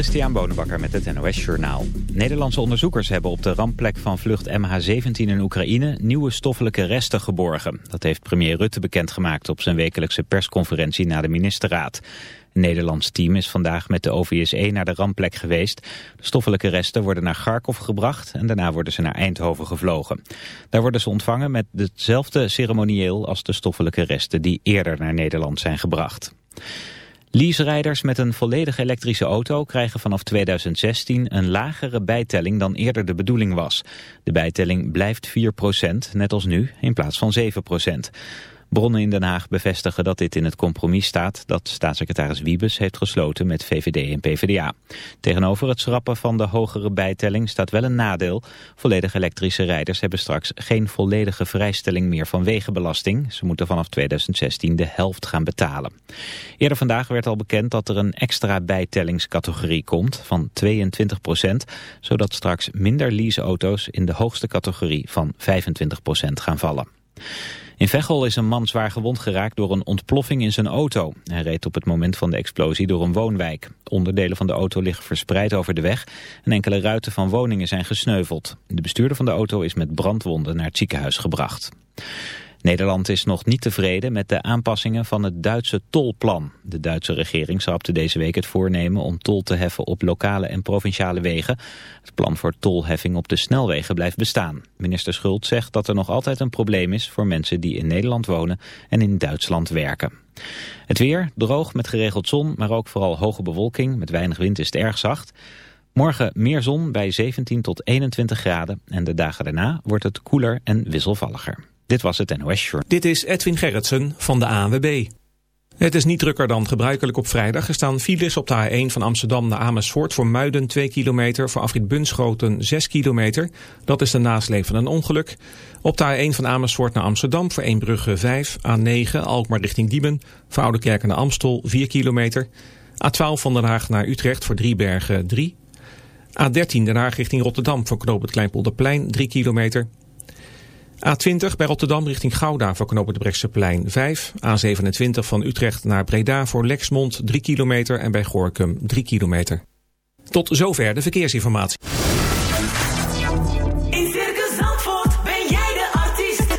Christian Bonenbakker met het NOS Journaal. Nederlandse onderzoekers hebben op de rampplek van vlucht MH17 in Oekraïne nieuwe stoffelijke resten geborgen. Dat heeft premier Rutte bekendgemaakt op zijn wekelijkse persconferentie na de ministerraad. Een Nederlands team is vandaag met de OVSE naar de rampplek geweest. De stoffelijke resten worden naar Kharkov gebracht en daarna worden ze naar Eindhoven gevlogen. Daar worden ze ontvangen met hetzelfde ceremonieel als de stoffelijke resten die eerder naar Nederland zijn gebracht. Leaserijders met een volledig elektrische auto krijgen vanaf 2016 een lagere bijtelling dan eerder de bedoeling was. De bijtelling blijft 4%, net als nu, in plaats van 7%. Bronnen in Den Haag bevestigen dat dit in het compromis staat dat staatssecretaris Wiebes heeft gesloten met VVD en PvdA. Tegenover het schrappen van de hogere bijtelling staat wel een nadeel. Volledig elektrische rijders hebben straks geen volledige vrijstelling meer van wegenbelasting. Ze moeten vanaf 2016 de helft gaan betalen. Eerder vandaag werd al bekend dat er een extra bijtellingscategorie komt van 22 procent, zodat straks minder leaseauto's in de hoogste categorie van 25 procent gaan vallen. In Veghel is een man zwaar gewond geraakt door een ontploffing in zijn auto. Hij reed op het moment van de explosie door een woonwijk. Onderdelen van de auto liggen verspreid over de weg en enkele ruiten van woningen zijn gesneuveld. De bestuurder van de auto is met brandwonden naar het ziekenhuis gebracht. Nederland is nog niet tevreden met de aanpassingen van het Duitse tolplan. De Duitse regering schrapte deze week het voornemen om tol te heffen op lokale en provinciale wegen. Het plan voor tolheffing op de snelwegen blijft bestaan. Minister Schult zegt dat er nog altijd een probleem is voor mensen die in Nederland wonen en in Duitsland werken. Het weer, droog met geregeld zon, maar ook vooral hoge bewolking. Met weinig wind is het erg zacht. Morgen meer zon bij 17 tot 21 graden en de dagen daarna wordt het koeler en wisselvalliger. Dit was het NOS. Dit is Edwin Gerritsen van de ANWB. Het is niet drukker dan gebruikelijk op vrijdag. Er staan files op de A1 van Amsterdam naar Amersfoort voor Muiden 2 kilometer, voor Afrit Bunschoten 6 kilometer. Dat is de nasleep van een ongeluk. Op de A1 van Amersfoort naar Amsterdam voor Eembrugge 5, A9 Alkmaar richting Diemen, voor Oudekerk naar Amstel 4 kilometer. A12 van Den Haag naar Utrecht voor Driebergen 3. A13 Den Haag richting Rotterdam voor Knoop het Kleinpolderplein 3 kilometer. A20 bij Rotterdam richting Gouda voor knopen de Brechtseplein 5. A27 van Utrecht naar Breda voor Lexmond 3 kilometer en bij Gorkum 3 kilometer. Tot zover de verkeersinformatie. In Circus Zandvoort ben jij de artiest.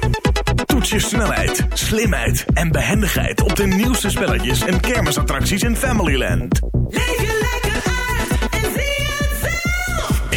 Toets je snelheid, slimheid en behendigheid op de nieuwste spelletjes en kermisattracties in Familyland. Leef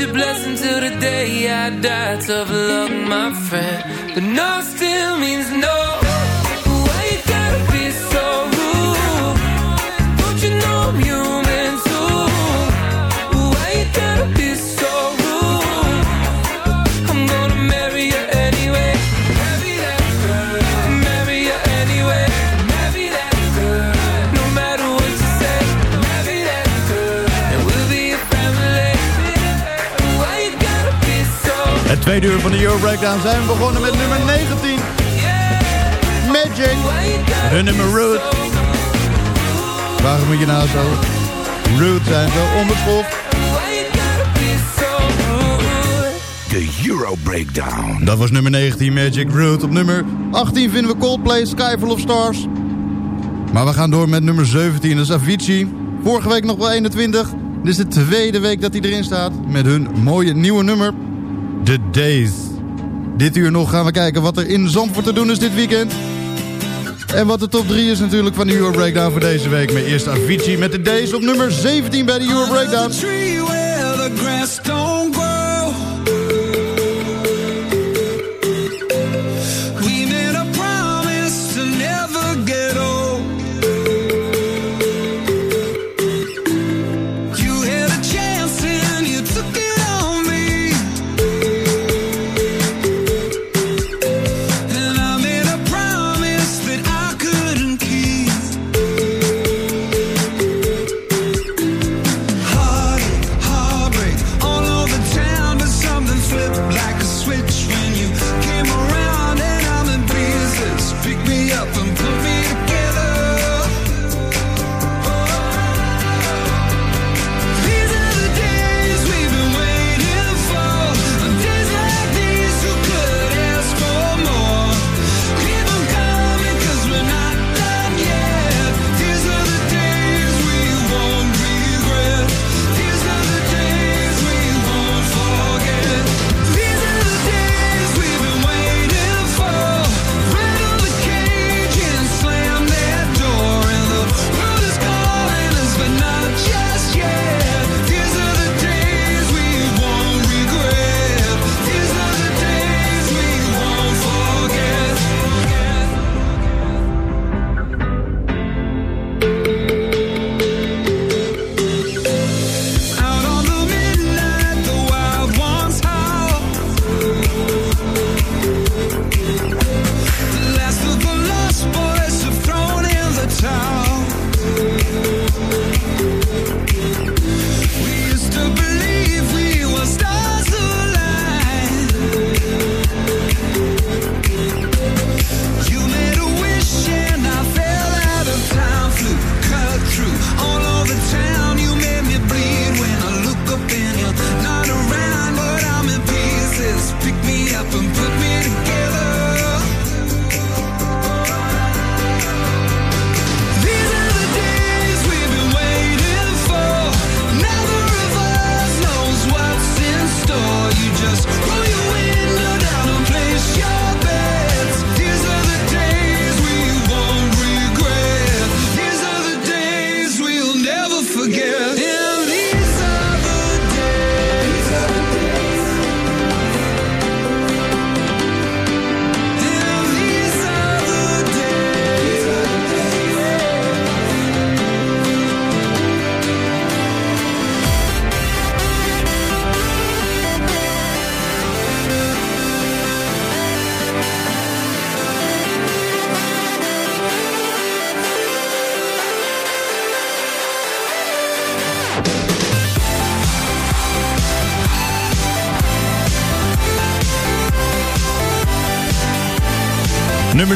your blessing to. van de Euro Breakdown zijn we begonnen met nummer 19. Magic. Hun nummer Root. Waarom moet je nou zo Root zijn? Zo onbeschoft. De Euro Breakdown. Dat was nummer 19, Magic Root. Op nummer 18 vinden we Coldplay, Sky Full of Stars. Maar we gaan door met nummer 17, dat is Avicii. Vorige week nog wel 21. Dit is de tweede week dat hij erin staat met hun mooie nieuwe nummer. The Days. Dit uur nog gaan we kijken wat er in Zandvoort te doen is dit weekend. En wat de top 3 is natuurlijk van de Euro Breakdown voor deze week. Met eerst Avicii met The Days op nummer 17 bij de Euro Breakdown.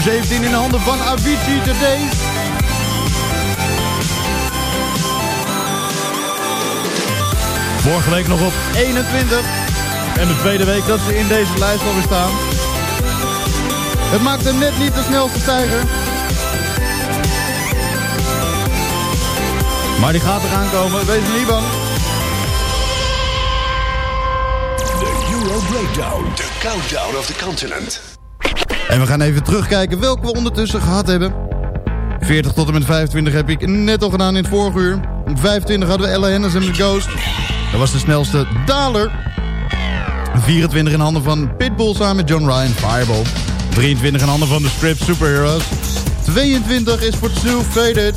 17 in de handen van Avicii Today. Vorige week nog op 21. En de tweede week dat ze in deze lijst alweer staan. Het maakt hem net niet de snelste stijger. Maar die gaat eraan komen, wees niet bang. De Euro Breakdown. De countdown of the continent. En we gaan even terugkijken welke we ondertussen gehad hebben. 40 tot en met 25 heb ik net al gedaan in het vorige uur. Op 25 hadden we Ella Henderson met Ghost. Dat was de snelste daler. 24 in handen van Pitbull samen met John Ryan, Fireball. 23 in handen van de Strip Superheroes. 22 is voor Too Faded.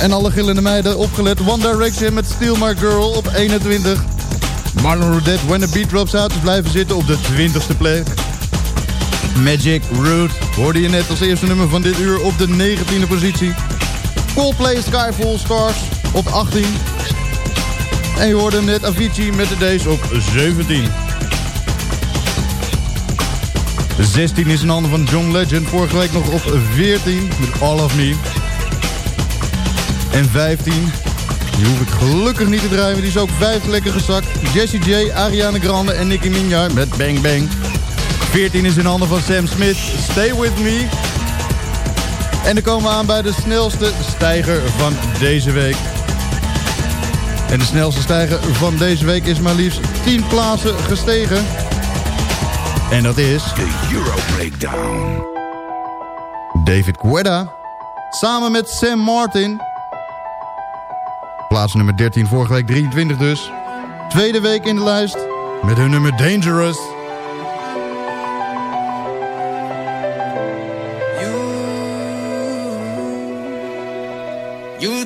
En alle gillende meiden opgelet. One Direction met Steal My Girl op 21. Marlon Rodet, When the Beat Drops Out, blijven zitten op de 20ste plek. Magic Root hoorde je net als eerste nummer van dit uur op de 19e positie. Coldplay Skyfall Stars op 18. En je hoorde net Avicii met de Days op 17. 16 is een handen van John Legend. Vorige week nog op 14 met All of Me. En 15, die hoef ik gelukkig niet te draaien. Die is ook vijf lekker gezakt. Jessie J, Ariana Grande en Nicki Minaj met Bang Bang. 14 is in handen van Sam Smith. Stay With Me. En dan komen we aan bij de snelste stijger van deze week. En de snelste stijger van deze week is maar liefst 10 plaatsen gestegen. En dat is De Euro Breakdown. David Guetta. Samen met Sam Martin. Plaats nummer 13, vorige week 23 dus. Tweede week in de lijst. Met hun nummer Dangerous.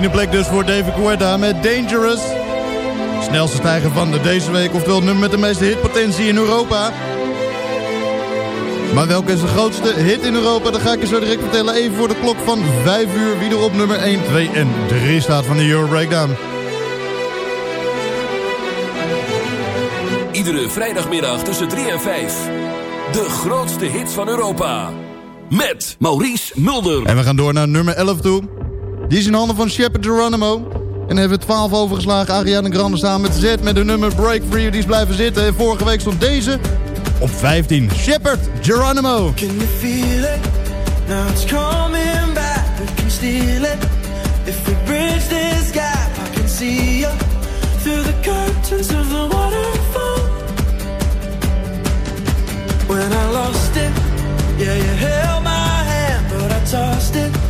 14e plek dus voor David Guetta met Dangerous. Snelste stijger van de deze week, oftewel nummer met de meeste hitpotentie in Europa. Maar welke is de grootste hit in Europa? Dat ga ik je zo direct vertellen. Even voor de klok van 5 uur. Wie er op nummer 1, 2 en 3 staat van de Euro Breakdown. Iedere vrijdagmiddag tussen 3 en 5. De grootste hits van Europa. Met Maurice Mulder. En we gaan door naar nummer 11 toe. Die is in handen van Shepard Geronimo. En hebben we 12 overgeslagen. Ariana Grande staan met Z met de nummer Break Free. Die is blijven zitten. En vorige week stond deze op 15. Shepard Geronimo. Can you feel it? Now it's coming back. We can steal it. If we bridge this gap, I can see you through the curtains of the waterfall. When I lost it, yeah, you held my hand, but I tossed it.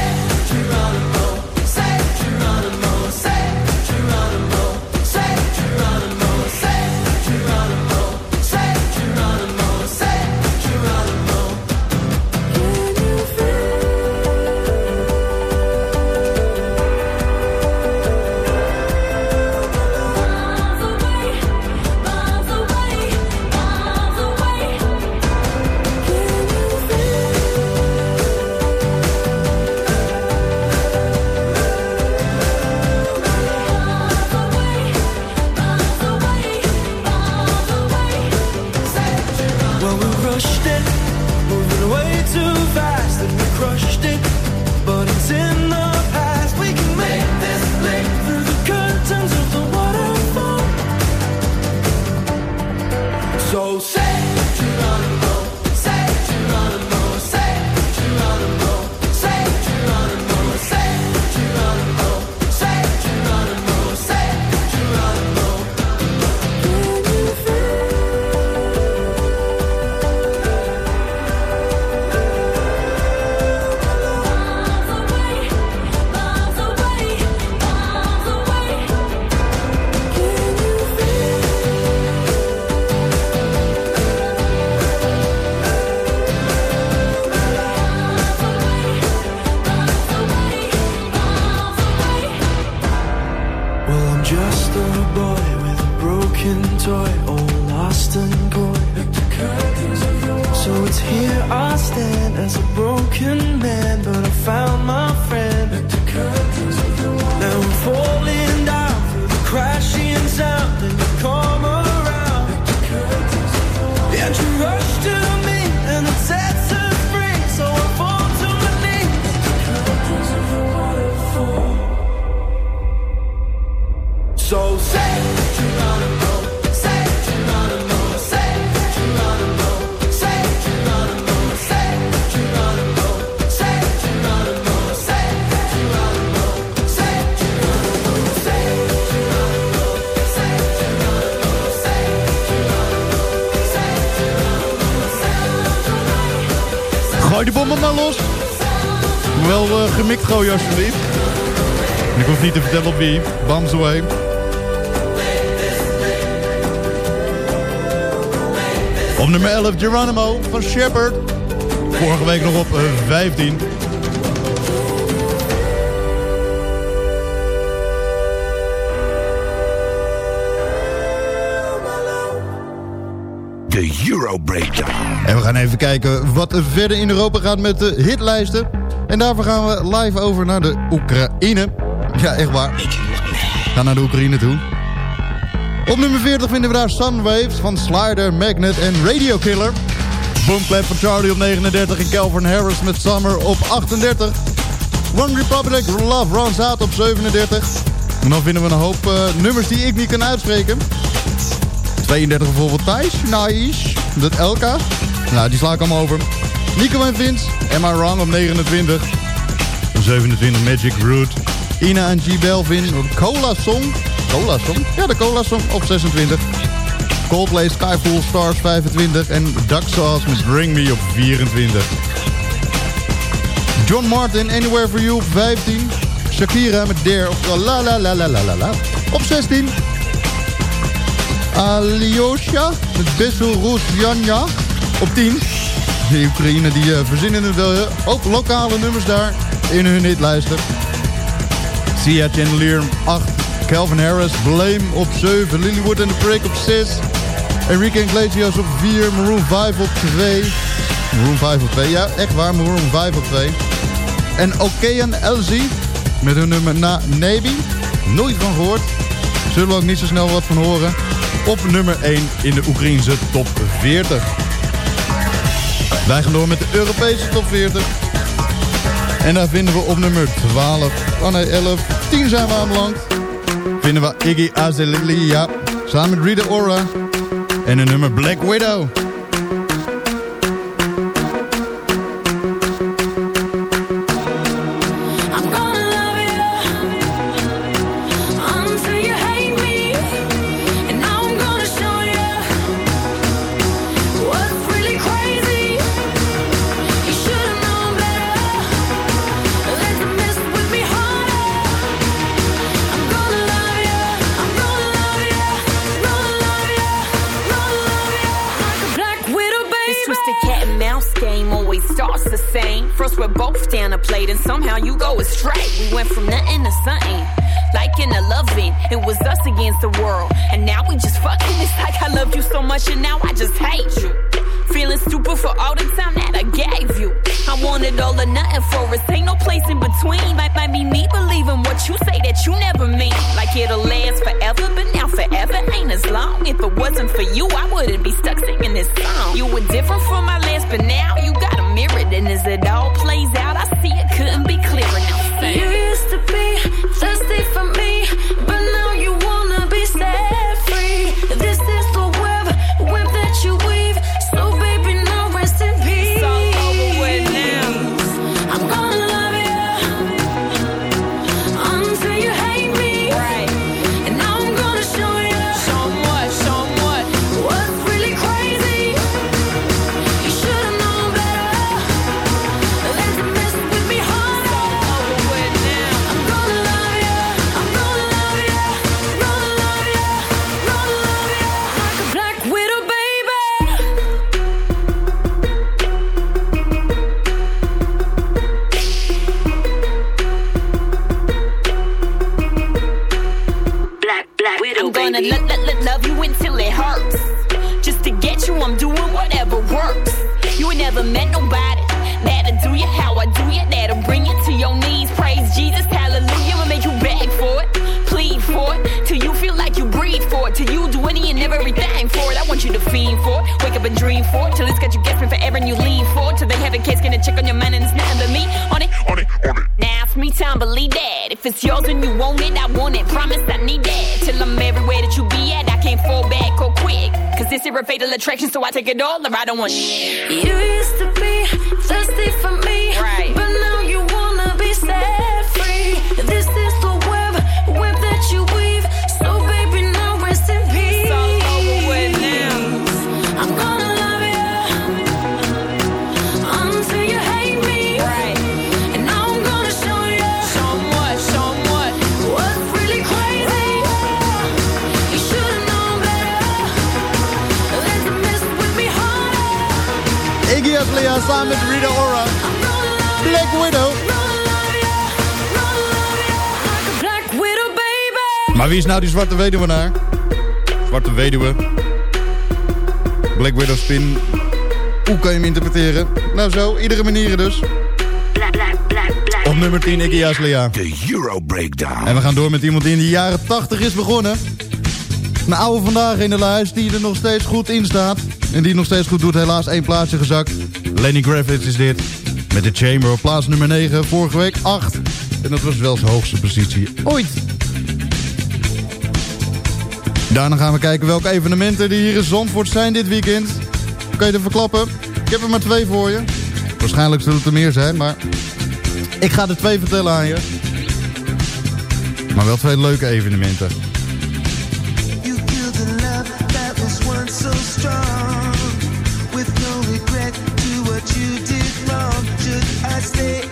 Maar los. Wel eh, gemikt gooien alsjeblieft. Ik hoef niet te vertellen op wie. Bams away. Op nummer 11 Geronimo van Shepard. Vorige week nog op eh, 15. En we gaan even kijken wat er verder in Europa gaat met de hitlijsten. En daarvoor gaan we live over naar de Oekraïne. Ja, echt waar. Ga naar de Oekraïne toe. Op nummer 40 vinden we daar Sunwaves van Slider, Magnet en Radio Killer. Boomclap van Charlie op 39 en Calvin Harris met Summer op 38. One Republic Love Runs Out op 37. En dan vinden we een hoop eh, nummers die ik niet kan uitspreken. 32 bijvoorbeeld Thijs, Naish, dat Elka. Nou, die sla ik allemaal over. Nico en Vince, Am I Wrong op 29. Op 27 Magic Root. Ina en G Belvin, Cola Song. Cola Song? Ja, de Cola Song op 26. Coldplay Skyfall Stars 25. En Duck Sauce met Bring Me op 24. John Martin, Anywhere For You op 15. Shakira met Dare op la la la la la la la. Op 16. Alyosha met Bessel Rosjanja op 10. De Oekraïne die uh, verzinnen het wel. hè. Ook lokale nummers daar in hun hitlijsten. Sia Chandelier 8. Calvin Harris, Blame op 7. Lilywood and the Prick op 6. Enrique Iglesias op 4. Maroon 5 op 2. Maroon 5 op 2. Ja, echt waar, Maroon 5 op 2. En Okean LZ met hun nummer Na Navy. Nooit van gehoord. Zullen we ook niet zo snel wat van horen. Op nummer 1 in de Oekraïnse top 40. Wij gaan door met de Europese top 40. En daar vinden we op nummer 12, oh nee 11, 10 zijn we aanbeland. Vinden we Iggy Azalea samen met Rita Ora. En een nummer Black Widow. Somehow you go astray. We went from nothing to something. Like in a loving, it was us against the world. And now we just fucking. It's like I loved you so much and now I just hate you. Feeling stupid for all the time that I gave you. I wanted all or nothing for us. Ain't no place in between. Might, might be me believing what you say that you never mean. Like it'll last forever, but now forever ain't as long. If it wasn't for you, I wouldn't be stuck singing this song. You were different from my last, but now you got a mirror. And as it all plays out, take it all or I don't want shit. You used to Azalea samen met Rita Ora. Black Widow. Black Widow, baby. Maar wie is nou die zwarte weduwenaar? Zwarte weduwe. Black Widow spin. Hoe kan je hem interpreteren? Nou zo, iedere manier dus. Op nummer 10 Iggy Azalea. De Euro Breakdown. En we gaan door met iemand die in de jaren 80 is begonnen. Een oude vandaag in de lijst die er nog steeds goed in staat. En die nog steeds goed doet, helaas één plaatsje gezakt. Lenny Kravitz is dit. Met de Chamber op plaats nummer 9, vorige week 8. En dat was wel zijn hoogste positie ooit. Daarna gaan we kijken welke evenementen er hier in Zandvoort zijn dit weekend. Kan je het verklappen? Ik heb er maar twee voor je. Waarschijnlijk zullen het er meer zijn, maar... Ik ga er twee vertellen aan je. Maar wel twee leuke evenementen. What you did wrong. Should I stay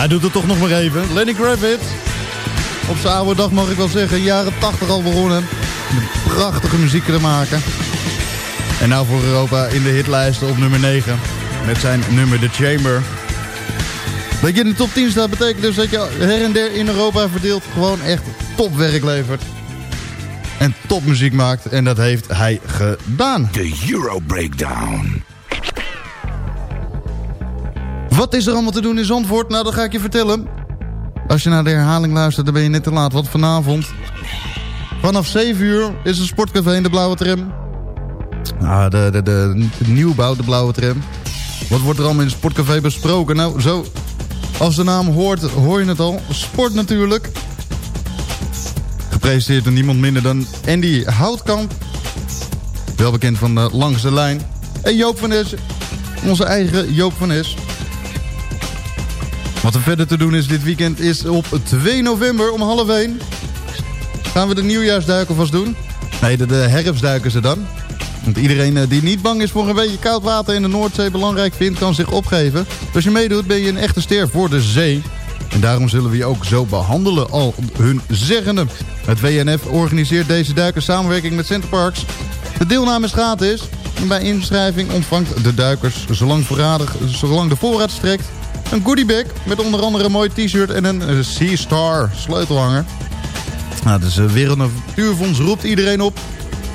Hij doet het toch nog maar even. Lenny Kravitz. Op zijn oude dag mag ik wel zeggen. Jaren 80 al begonnen. Met prachtige muziek te maken. En nou voor Europa in de hitlijsten op nummer 9. Met zijn nummer The Chamber. Dat je in de top 10 staat betekent dus dat je her en der in Europa verdeeld gewoon echt topwerk levert. En topmuziek maakt. En dat heeft hij gedaan. De Euro Breakdown. Wat is er allemaal te doen in Zandvoort? Nou, dat ga ik je vertellen. Als je naar de herhaling luistert, dan ben je net te laat. Want vanavond, vanaf 7 uur, is een sportcafé in de Blauwe Tram. Ah, de, de, de, nieuwbouw, de Blauwe Tram. Wat wordt er allemaal in het sportcafé besproken? Nou, zo, als de naam hoort, hoor je het al. Sport natuurlijk. Gepresenteerd door niemand minder dan Andy Houtkamp. Wel bekend van Langs de Lijn. En Joop van Es, onze eigen Joop van Es. Wat er verder te doen is dit weekend is op 2 november om half 1. Gaan we de nieuwjaarsduiken vast doen? Nee, de, de herfstduiken ze dan. Want iedereen eh, die niet bang is voor een beetje koud water in de Noordzee belangrijk vindt, kan zich opgeven. Als je meedoet ben je een echte ster voor de zee. En daarom zullen we je ook zo behandelen, al hun zeggende. Het WNF organiseert deze duiken samenwerking met Centerparks. De deelname is gratis. En bij inschrijving ontvangt de duikers, zolang, zolang de voorraad strekt, een goodiebag met onder andere een mooi t-shirt en een eh, Sea Star sleutelhanger. Nou, dus het Wereld Natuurfonds roept iedereen op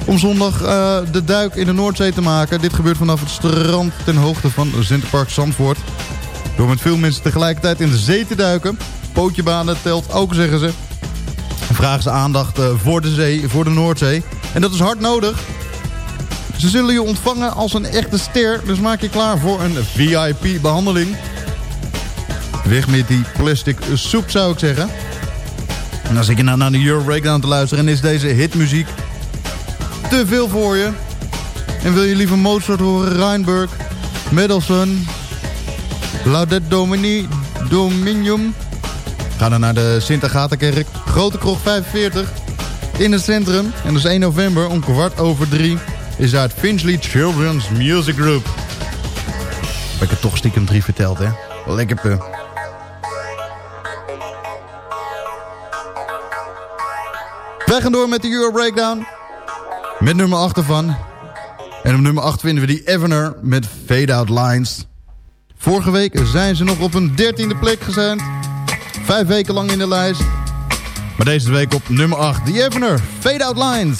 om zondag eh, de duik in de Noordzee te maken. Dit gebeurt vanaf het strand ten hoogte van Zinterpark Zandvoort. Door met veel mensen tegelijkertijd in de zee te duiken. Pootjebanen telt ook, zeggen ze. En vragen ze aandacht eh, voor de zee, voor de Noordzee. En dat is hard nodig. Ze zullen je ontvangen als een echte ster. Dus maak je klaar voor een VIP-behandeling. Weg met die plastic soep, zou ik zeggen. En als ik nou naar de Euro Breakdown te luisteren... en is deze hitmuziek te veel voor je... en wil je liever Mozart horen, Reinberg, Mendelssohn... Laudet Domini, Dominium... Ga dan naar de Sint-Agatha-kerk, Grote Kroeg 45... in het centrum. En dat is 1 november om kwart over drie... is daar het Finchley Children's Music Group. Heb ik het toch stiekem drie verteld, hè? Lekker puh. Wij gaan door met de Euro Breakdown. Met nummer 8 ervan. En op nummer 8 vinden we die Evener met Fade Out Lines. Vorige week zijn ze nog op een 13e plek gezend. Vijf weken lang in de lijst. Maar deze week op nummer 8. The Evener, Fade Out Lines.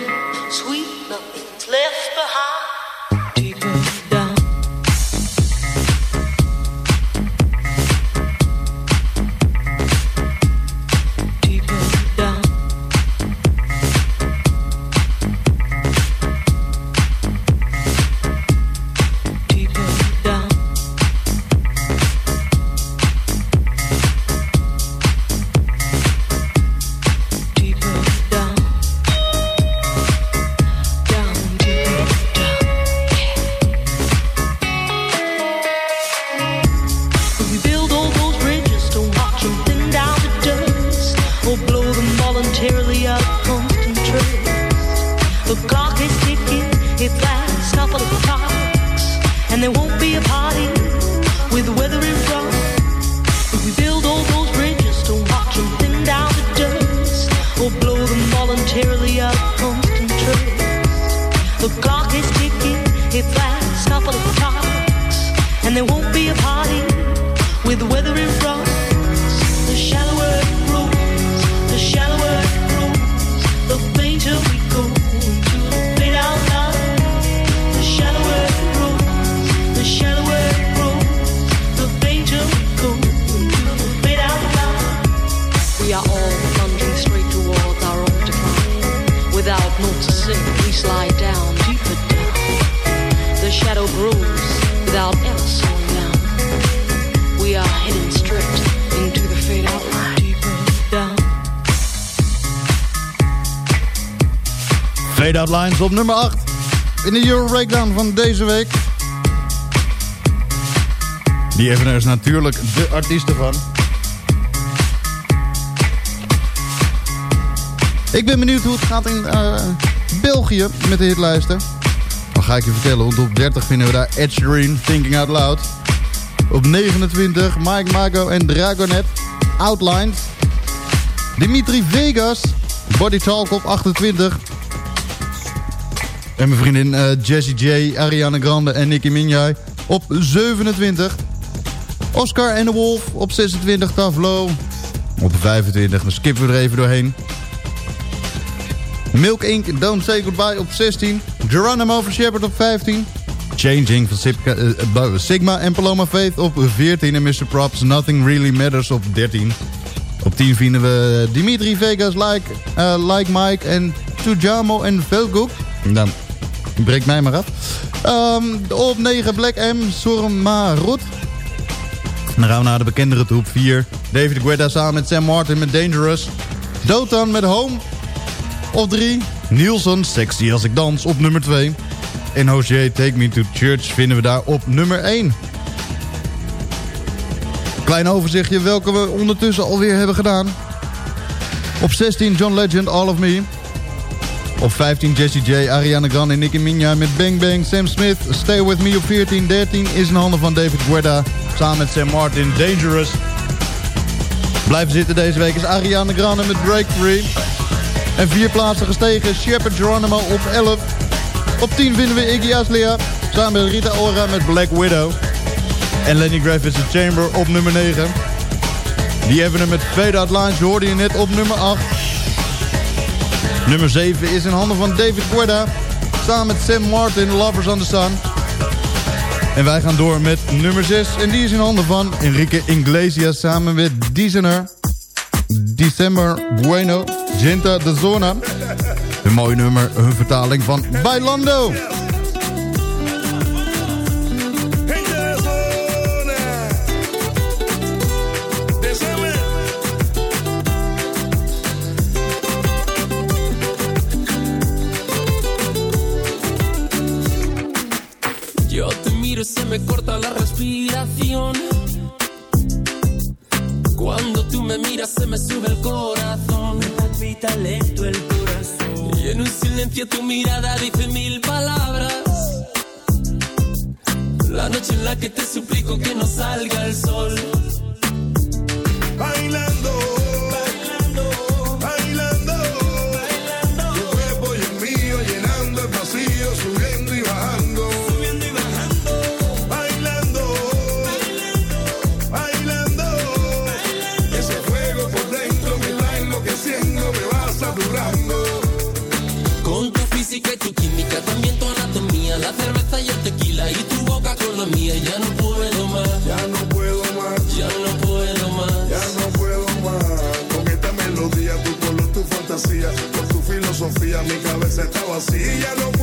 we slide down, deeper down. The shadow grows without ever slowing down. We are heading straight into the fade out line. Deeper down. Fade Out Lines op nummer 8 in de Euro Breakdown van deze week. Die er is natuurlijk de artiesten van. Ik ben benieuwd hoe het gaat in eh, België met de hitlijsten. Dan ga ik je vertellen, want op 30 vinden we daar Ed Sheeran, Thinking Out Loud. Op 29 Mike Mago en Dragonet, Outlines. Dimitri Vegas, Body Talk op 28. En mijn vriendin Jessie J, Ariana Grande en Nicki Minaj op 27. Oscar en de Wolf op 26. Tavlo op 25. Dan skippen we er even doorheen. Milk Inc. Don't Say Goodbye op 16. Geronimo van Shepard op 15. Changing van eh, eh, Sigma en Paloma Faith op 14. En Mr. Props Nothing Really Matters op 13. Op 10 vinden we Dimitri Vegas, Like, eh, like Mike en Tujamo en Velgoek. Dan breek mij maar af. Ehm, op 9 Black M, Surma Roet. Dan gaan we naar de bekendere toe op 4. David Guetta samen met Sam Martin met Dangerous. Dotan met Home. Op 3. Nielsen, Sexy als ik dans op nummer 2. En Hozier, Take Me to Church vinden we daar op nummer 1. Klein overzichtje welke we ondertussen alweer hebben gedaan. Op 16 John Legend, All of Me. Op 15 Jessie J, Ariana Grande en Nicki Minaj met Bang Bang. Sam Smith, Stay With Me op 14. 13 is in handen van David Guetta. Samen met Sam Martin, Dangerous. Blijven zitten deze week is Ariana Grande met Break Free. En vier plaatsen gestegen, Shepard Geronimo op 11. Op 10 vinden we Iggy Azalea. Samen met Rita Ora met Black Widow. En Lenny Gravitz The Chamber op nummer 9. Die hebben we met Fade Out Lines, hoorde je net op nummer 8. Nummer 7 is in handen van David Guetta. Samen met Sam Martin, Lovers on the Sun. En wij gaan door met nummer 6. En die is in handen van Enrique Iglesias samen met Deezener. December Bueno, Genta de Zona. Een mooi nummer, een vertaling van Bailando. ella lo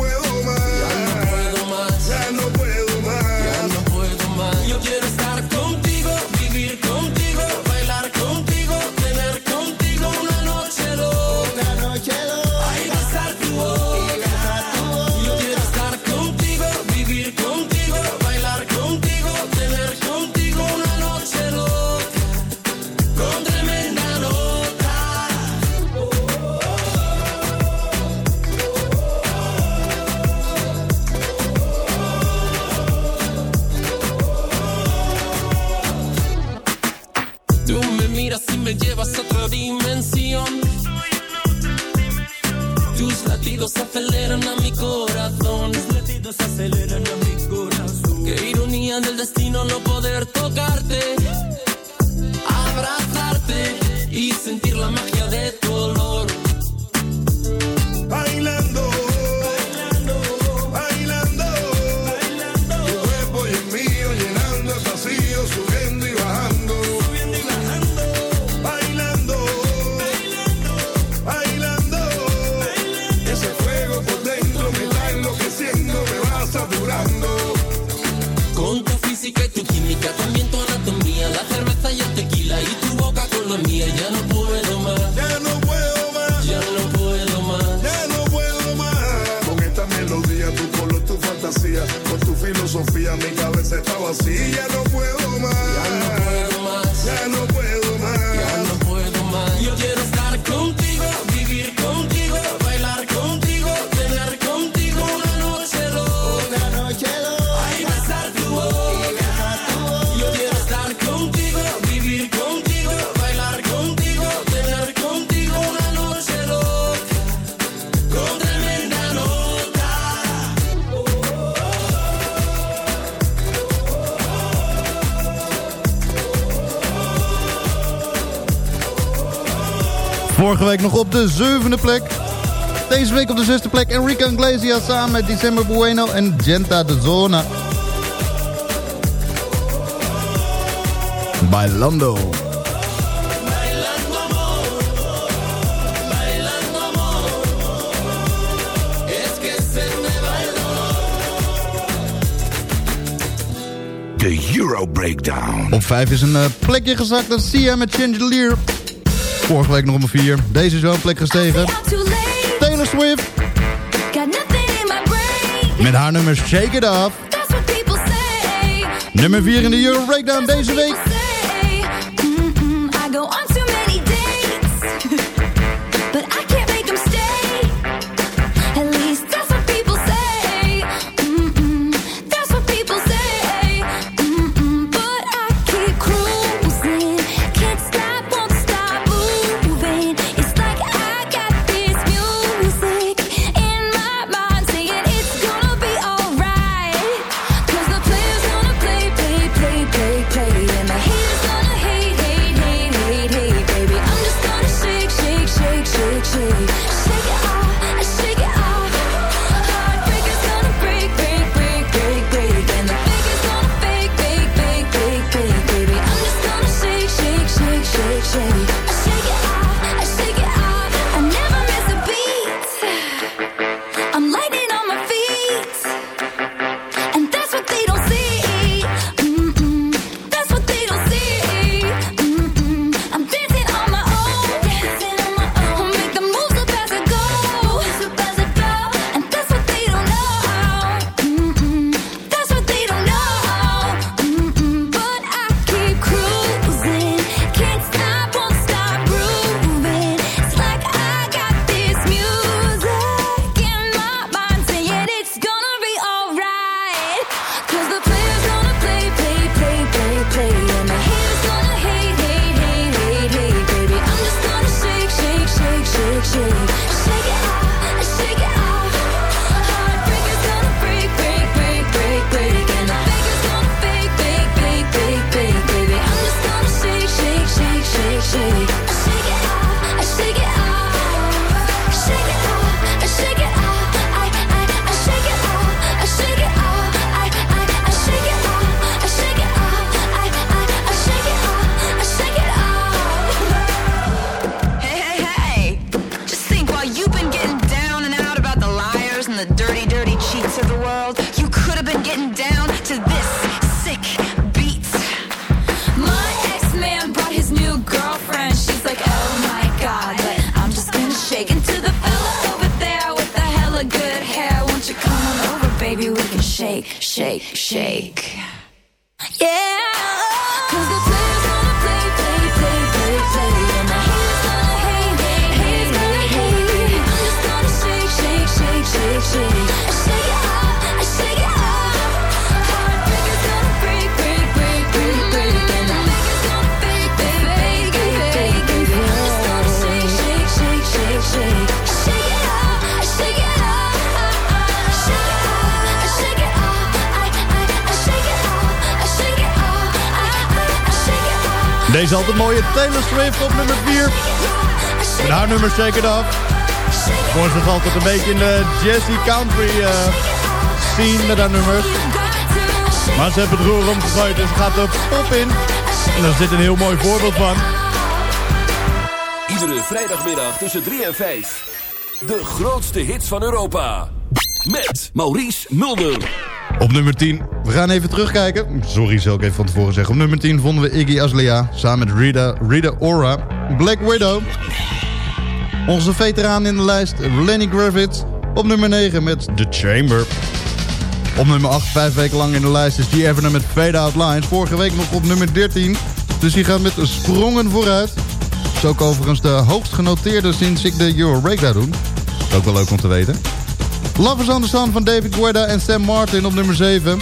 Vorige week nog op de zevende plek. Deze week op de zesde plek Enrique Iglesias samen met December Bueno en Genta de Zona. Bailando. De Euro Breakdown. Op 5 is een eh, plekje gezakt. Dat zie je met Chandelier. Vorige week nog nummer 4. Deze is wel een plek gestegen. Taylor Swift. Met haar nummer Shake It Off. Nummer 4 in de Euro Breakdown deze week. Deze altijd mooie Taylor Swift op nummer 4. Met haar nummer Shake It Up. Voor zich altijd een beetje in de Jesse country uh, scene met haar nummers. Maar ze hebben het roer omgegooid en ze gaat er pop in. En daar zit een heel mooi voorbeeld van. Iedere vrijdagmiddag tussen 3 en 5. De grootste hits van Europa. Met Maurice Mulder. Op nummer 10, we gaan even terugkijken. Sorry, zal ik even van tevoren zeggen. Op nummer 10 vonden we Iggy Azalea samen met Rita, Rita Ora, Black Widow. Onze veteraan in de lijst, Lenny Gravitz. Op nummer 9 met The Chamber. Op nummer 8, vijf weken lang in de lijst, is die Evener met Fade Outlines. Vorige week nog op nummer 13. Dus die gaat met sprongen vooruit. Dat is ook overigens de hoogst genoteerde sinds ik de Euro daar doe. Ook wel leuk om te weten. Lovers on the Sun van David Guetta en Sam Martin op nummer 7.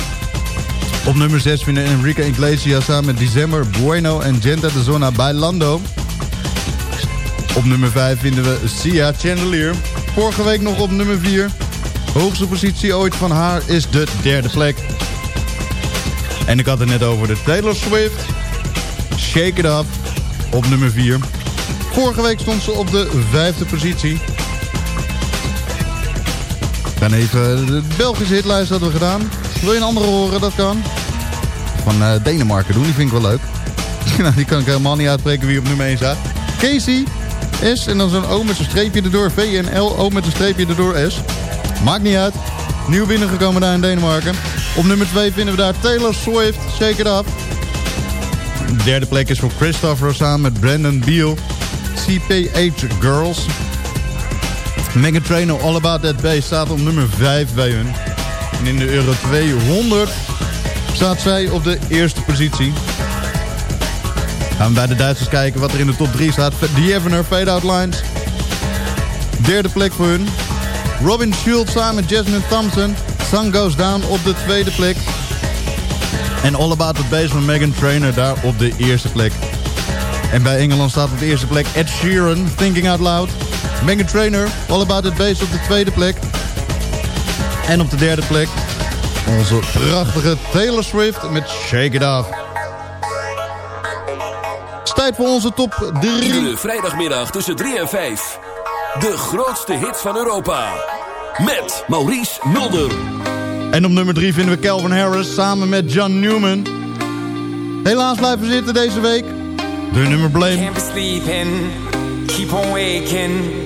Op nummer 6 vinden Enrique Iglesias samen met December, Bueno en Gente de Zona bij Lando. Op nummer 5 vinden we Sia Chandelier. Vorige week nog op nummer 4. Hoogste positie ooit van haar is de derde plek. En ik had het net over de Taylor Swift. Shake It Up op nummer 4. Vorige week stond ze op de vijfde positie. Dan even de Belgische hitlijst hadden we gedaan. Wil je een andere horen? Dat kan. Van eh, Denemarken doen, die vind ik wel leuk. nou, die kan ik helemaal niet uitspreken wie op nummer 1 staat. Casey S en dan zo'n O met een streepje erdoor. V-N-L, O met een streepje erdoor S. Maakt niet uit. Nieuw binnengekomen daar in Denemarken. Op nummer 2 vinden we daar Taylor Swift, Shake It Up. De derde plek is voor Christopher samen met Brandon Beal. CPH Girls. Megan Trainor All About That Bass staat op nummer 5 bij hun. En in de Euro 200 staat zij op de eerste positie. Gaan we bij de Duitsers kijken wat er in de top 3 staat. The Evener, Fade Out Lines. Derde plek voor hun. Robin Schultz samen met Jasmine Thompson. Sun Goes Down op de tweede plek. En All About The Bass van Megan Trainor daar op de eerste plek. En bij Engeland staat op de eerste plek Ed Sheeran, Thinking Out Loud. Megan Trainor, All About The Bass op de tweede plek. En op de derde plek onze prachtige Taylor Swift met Shake It Off. Het is tijd voor onze top 3. Iedere vrijdagmiddag tussen 3 en 5. De grootste hits van Europa. Met Maurice Mulder. En op nummer 3 vinden we Calvin Harris samen met John Newman. Helaas blijven zitten deze week. De nummer Blame. Can't be sleeping, keep on waking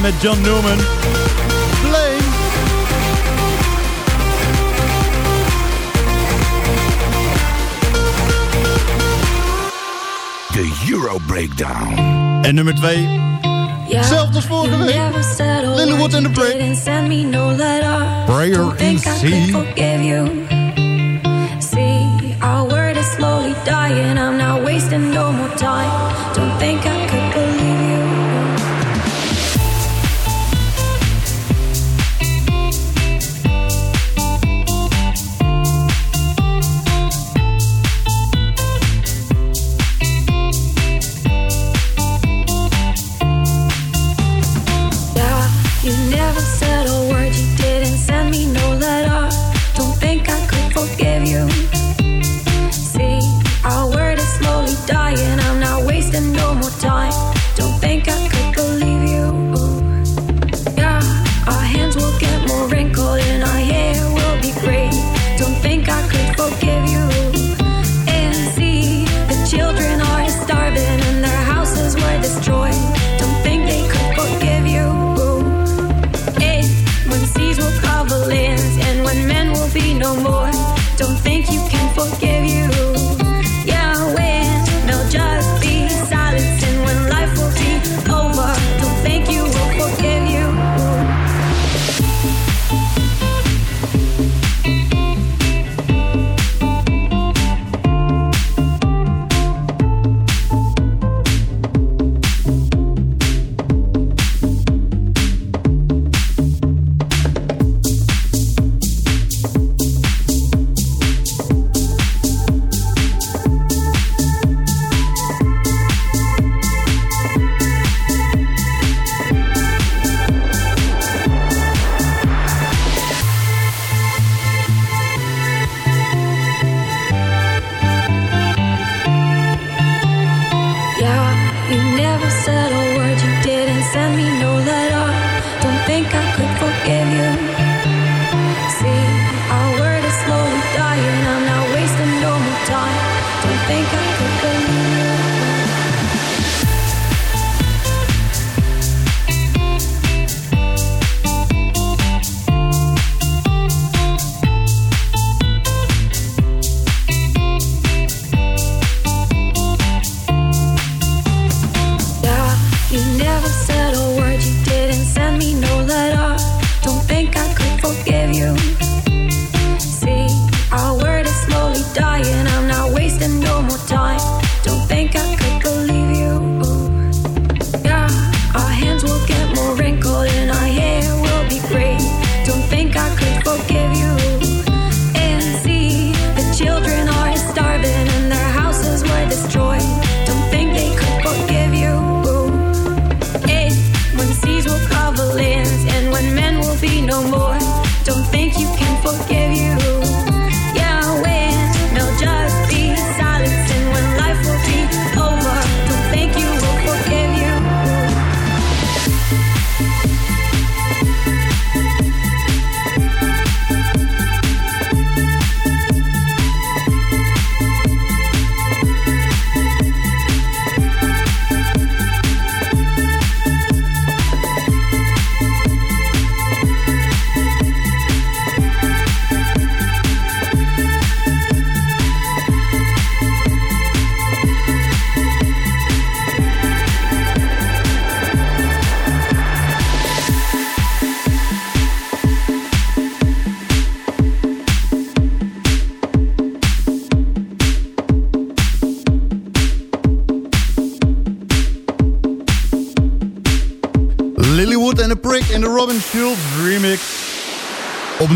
met John Newman. Blame. De Euro Breakdown. En nummer 2. zelfde als vorige week. Littlewood in the Break. Prayer in C.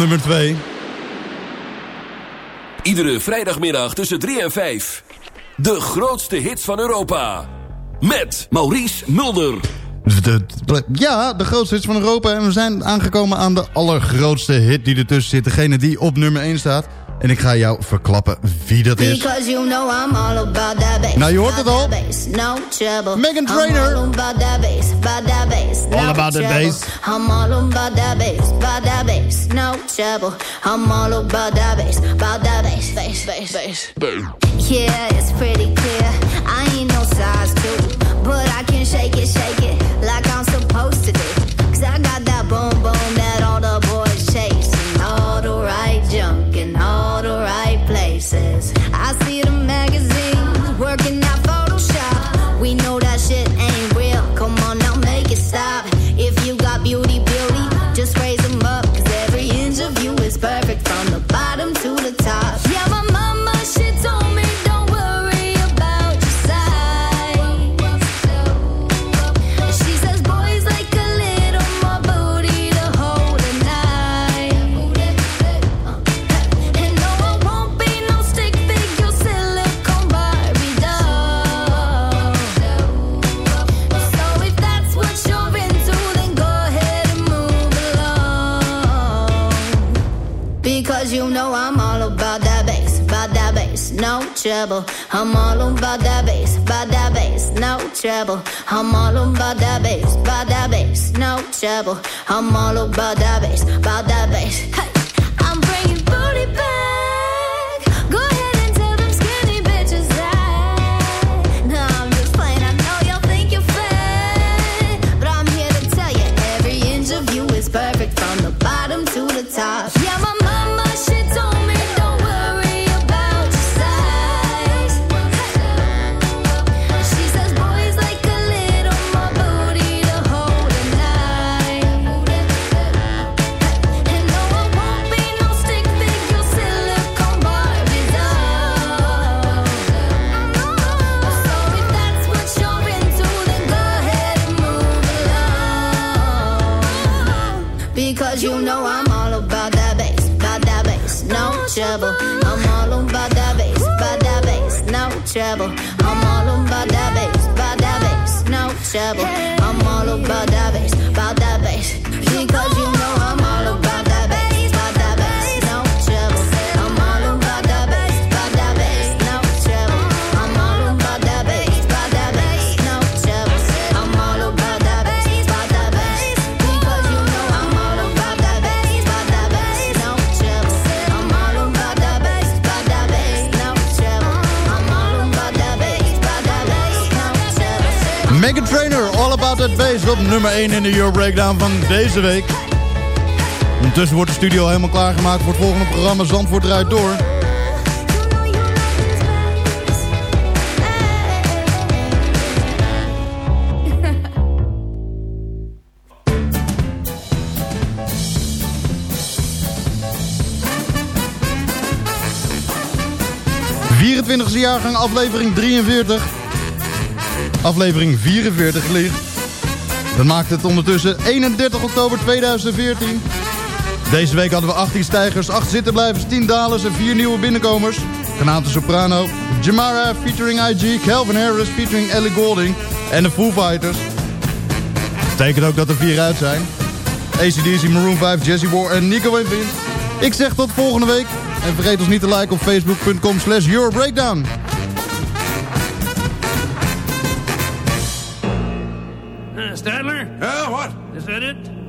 nummer 2. Iedere vrijdagmiddag tussen 3 en 5. De grootste hits van Europa. Met Maurice Mulder. Ja, de grootste hits van Europa. En we zijn aangekomen aan de allergrootste hit die ertussen zit. Degene die op nummer 1 staat. En ik ga jou verklappen wie dat is. You know bass, nou, je hoort het al. No Megan Trainer. All about that bass, about that bass, no all. I'm all about that bass, about that bass, no trouble. I'm all about that bass, about that bass, bass, bass, bass. Yeah, it's pretty clear. I ain't no size two, but I can shake it, shake I'm all About That Bass op nummer 1 in de Euro Breakdown van deze week. Ondertussen wordt de studio helemaal klaargemaakt voor het volgende programma Zandvoort Draait Door. ...24e jaargang, aflevering 43. Aflevering 44 ligt. Dat maakt het ondertussen 31 oktober 2014. Deze week hadden we 18 stijgers, 8 zittenblijvers, 10 dalers en 4 nieuwe binnenkomers. De Soprano, Jamara featuring IG, Calvin Harris featuring Ellie Goulding en de Foo Fighters. Betekent ook dat er 4 uit zijn. ACDC, Maroon 5, Jesse Moore en Nico Vince. Ik zeg tot volgende week. En vergeet ons niet te liken op facebook.com slash eurobreakdown.